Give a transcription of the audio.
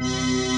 Música